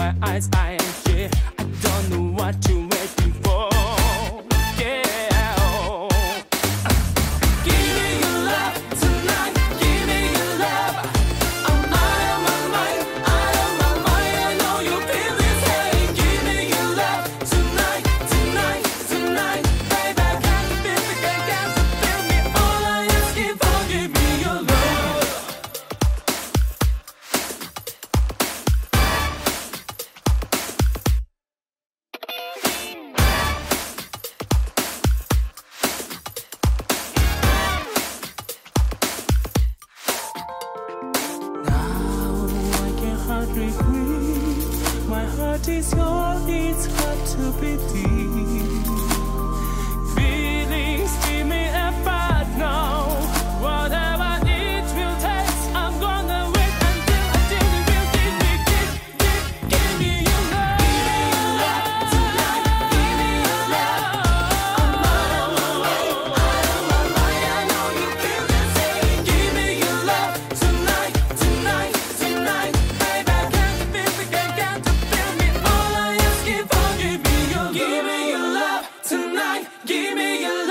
my eyes, I Not regret. My heart is yours, it's hard to be deep. me alone.